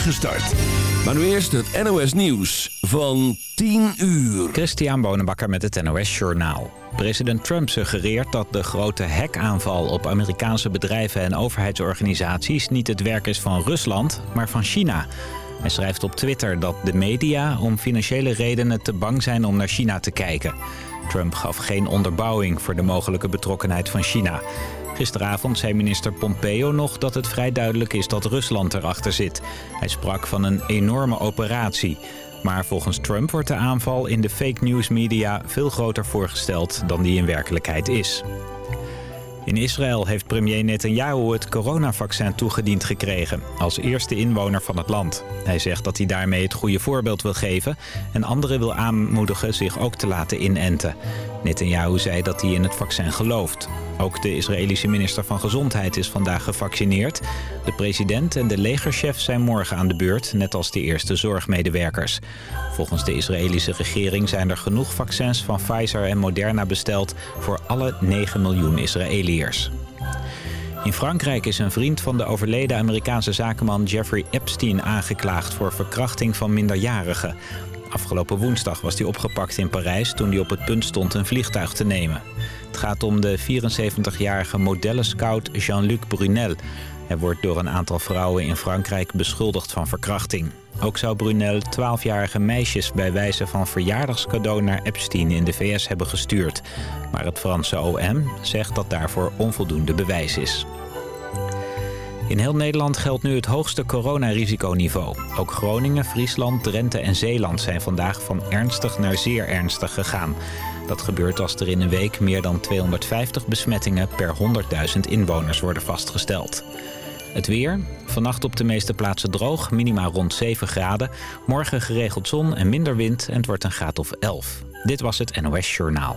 start. Maar nu eerst het NOS Nieuws van 10 uur. Christian Bonenbakker met het NOS Journaal. President Trump suggereert dat de grote hackaanval op Amerikaanse bedrijven en overheidsorganisaties niet het werk is van Rusland, maar van China. Hij schrijft op Twitter dat de media om financiële redenen te bang zijn om naar China te kijken. Trump gaf geen onderbouwing voor de mogelijke betrokkenheid van China. Gisteravond zei minister Pompeo nog dat het vrij duidelijk is dat Rusland erachter zit. Hij sprak van een enorme operatie. Maar volgens Trump wordt de aanval in de fake news media veel groter voorgesteld dan die in werkelijkheid is. In Israël heeft premier Netanyahu het coronavaccin toegediend gekregen... als eerste inwoner van het land. Hij zegt dat hij daarmee het goede voorbeeld wil geven... en anderen wil aanmoedigen zich ook te laten inenten. Netanyahu zei dat hij in het vaccin gelooft. Ook de Israëlische minister van Gezondheid is vandaag gevaccineerd. De president en de legerchef zijn morgen aan de beurt, net als de eerste zorgmedewerkers. Volgens de Israëlische regering zijn er genoeg vaccins van Pfizer en Moderna besteld... voor alle 9 miljoen Israëliërs. In Frankrijk is een vriend van de overleden Amerikaanse zakenman Jeffrey Epstein aangeklaagd voor verkrachting van minderjarigen. Afgelopen woensdag was hij opgepakt in Parijs toen hij op het punt stond een vliegtuig te nemen. Het gaat om de 74-jarige modellenscout Jean-Luc Brunel. Hij wordt door een aantal vrouwen in Frankrijk beschuldigd van verkrachting. Ook zou Brunel 12-jarige meisjes bij wijze van verjaardagscadeau naar Epstein in de VS hebben gestuurd. Maar het Franse OM zegt dat daarvoor onvoldoende bewijs is. In heel Nederland geldt nu het hoogste coronarisiconiveau. Ook Groningen, Friesland, Drenthe en Zeeland zijn vandaag van ernstig naar zeer ernstig gegaan. Dat gebeurt als er in een week meer dan 250 besmettingen per 100.000 inwoners worden vastgesteld. Het weer. Vannacht op de meeste plaatsen droog, minima rond 7 graden. Morgen geregeld zon en minder wind en het wordt een graad of 11. Dit was het NOS Journaal.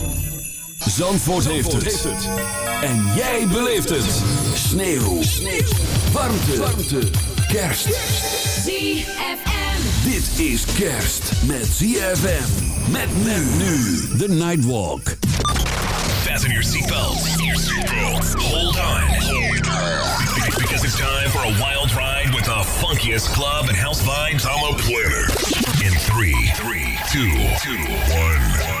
Zandvoort, heeft, het. En jij beleeft het. Sneeuw. Sneeuw. Warmte. Warmte. Kerst. ZFM. Dit is kerst met ZFM. Met men nu. The Nightwalk. Fasten your seatbelts. Hold on. Because it's time for a wild ride with the funkiest club and house vibes on the planet. In three, three, two, two, one.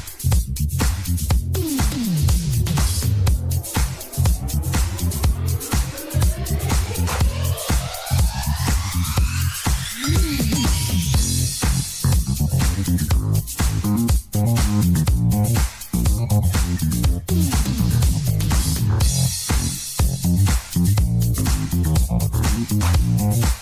Thank you.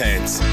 content.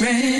Friend.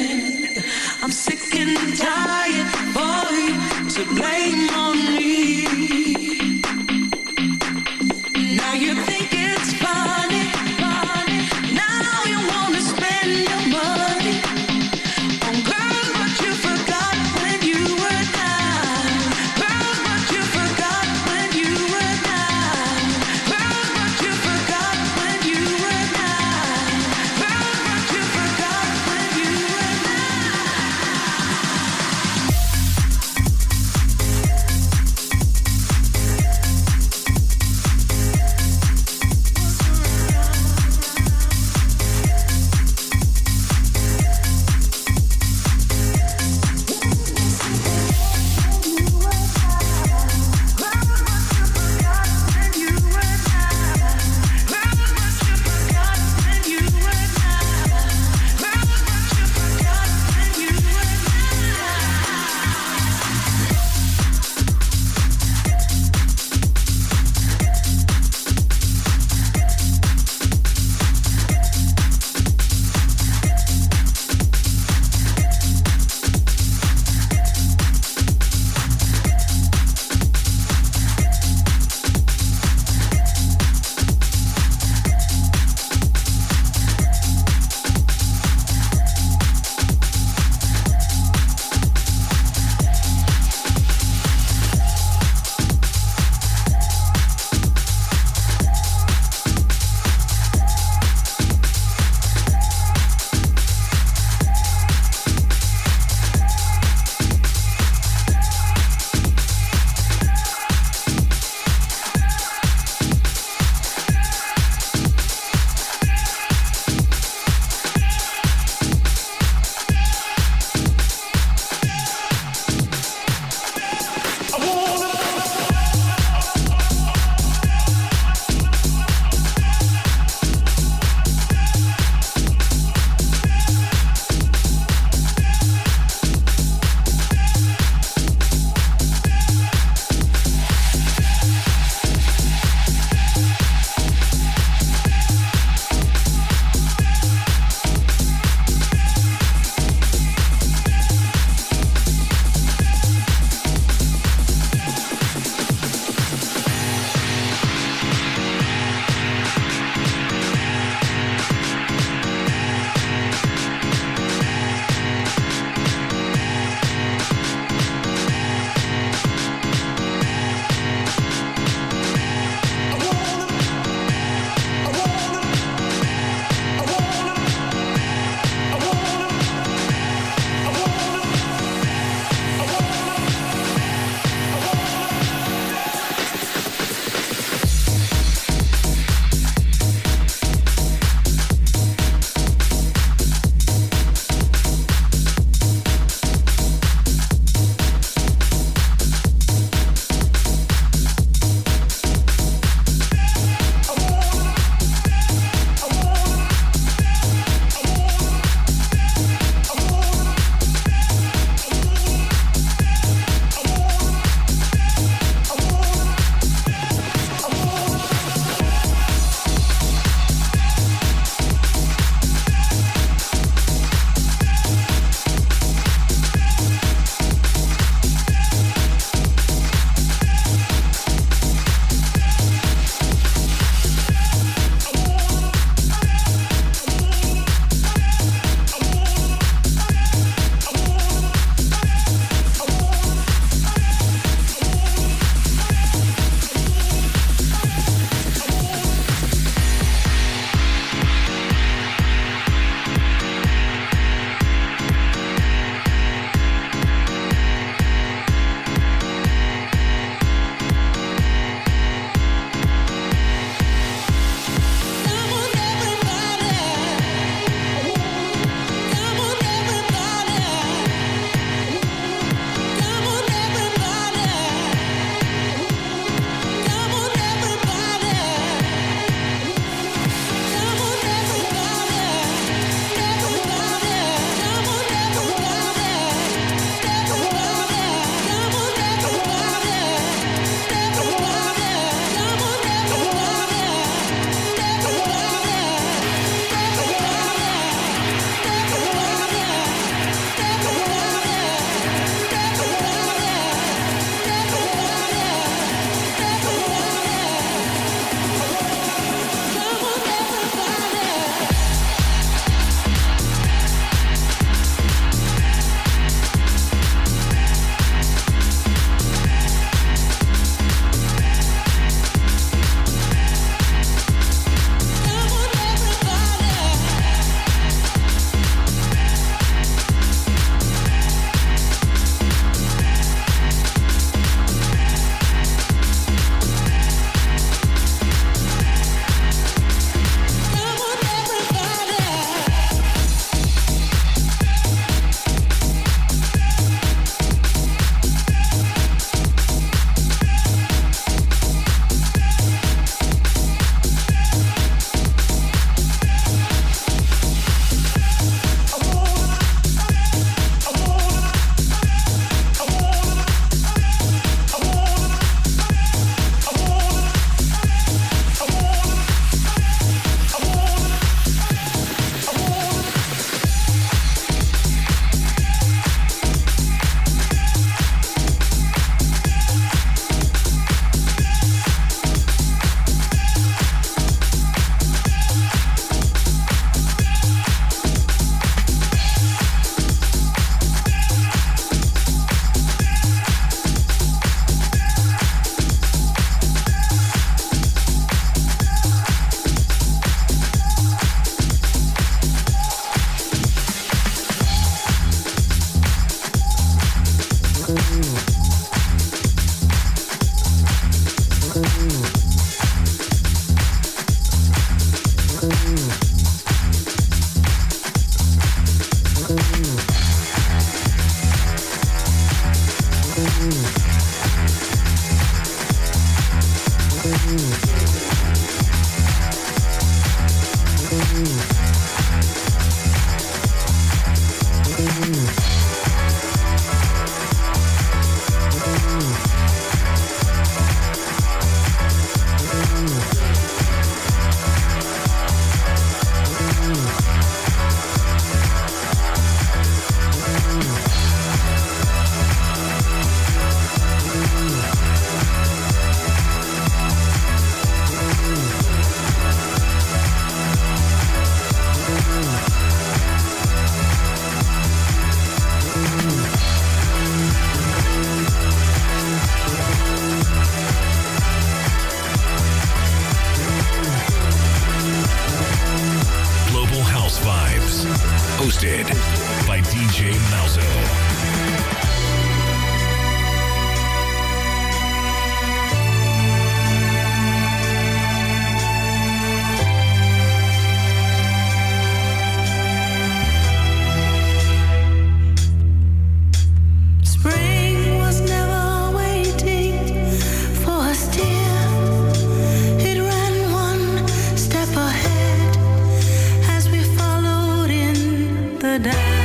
the.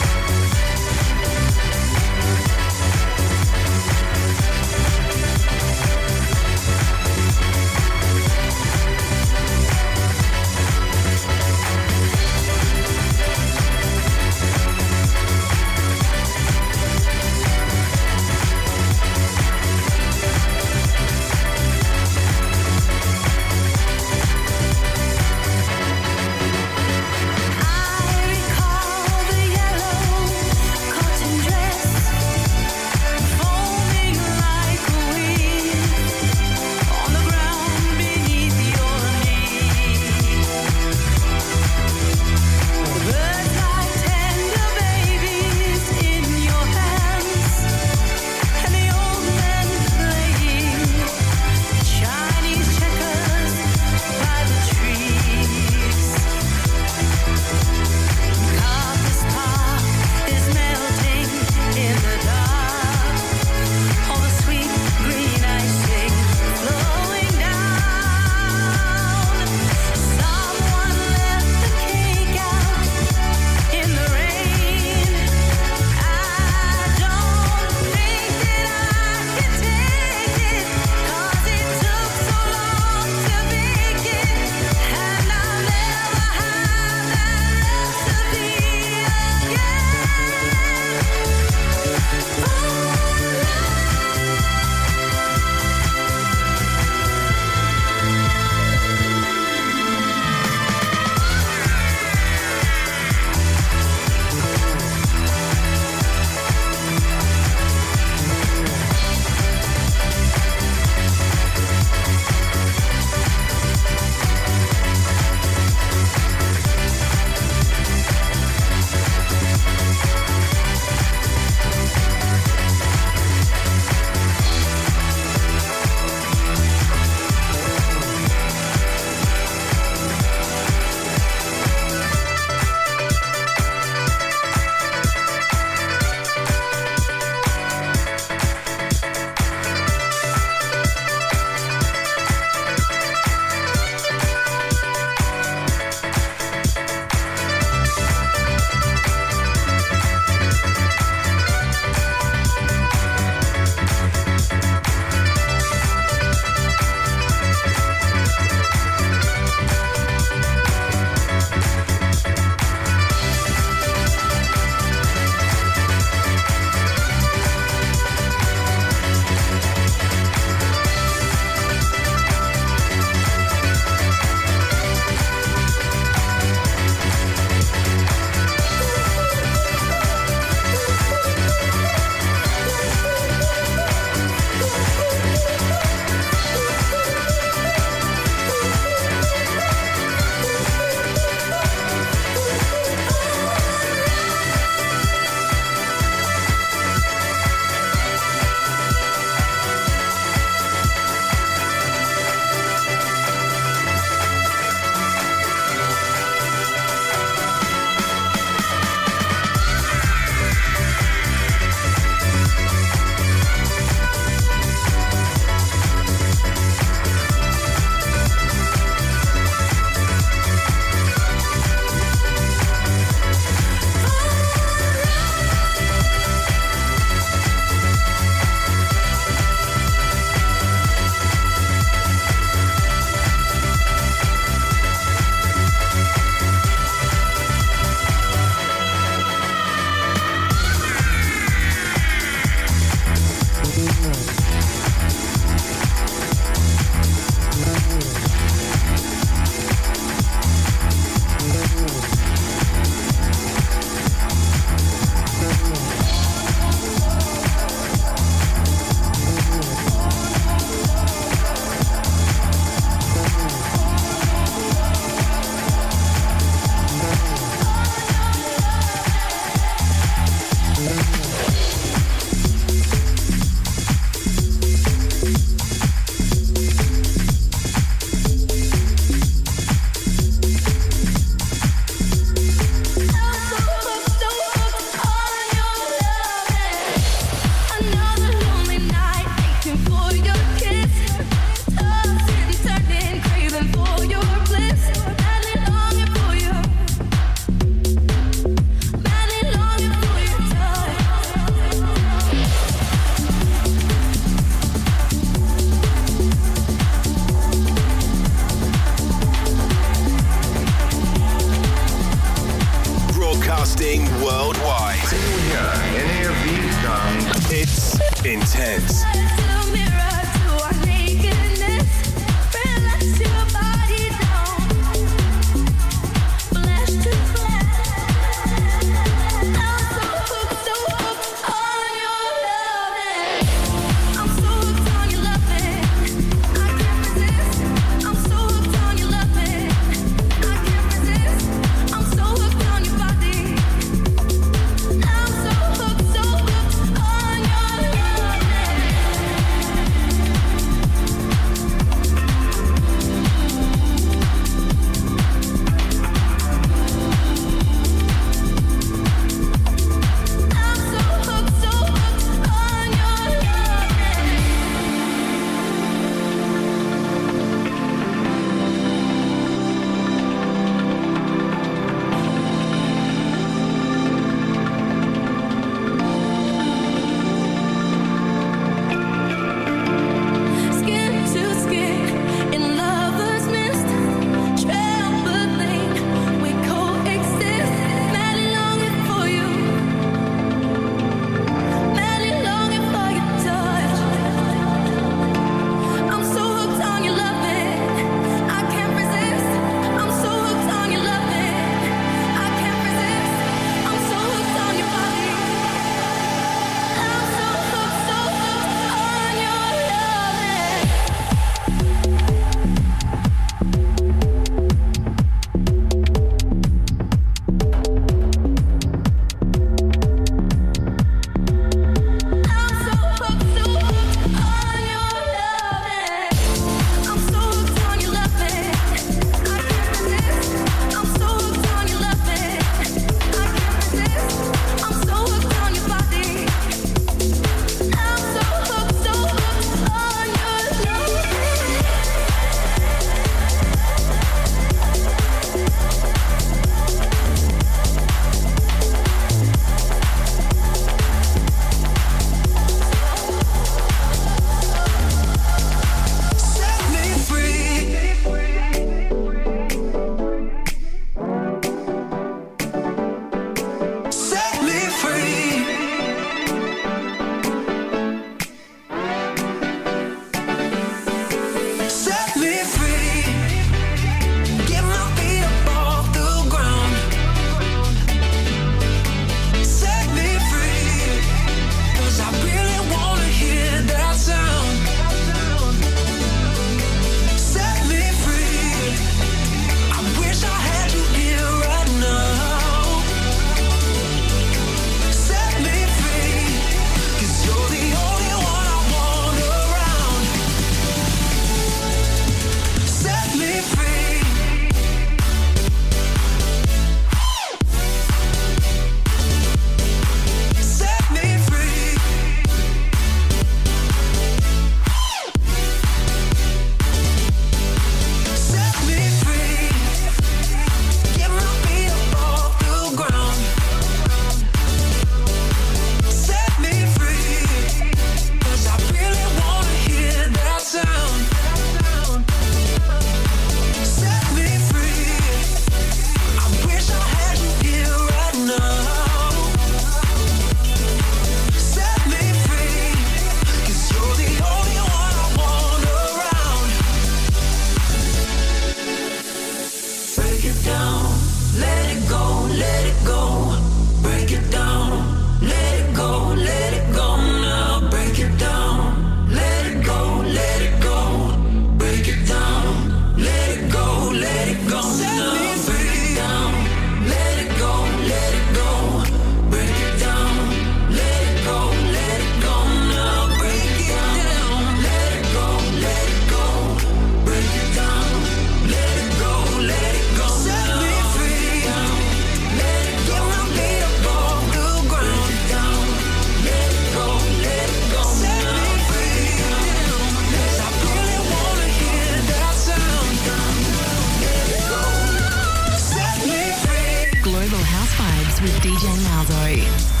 DJ Malzo.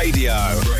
Radio.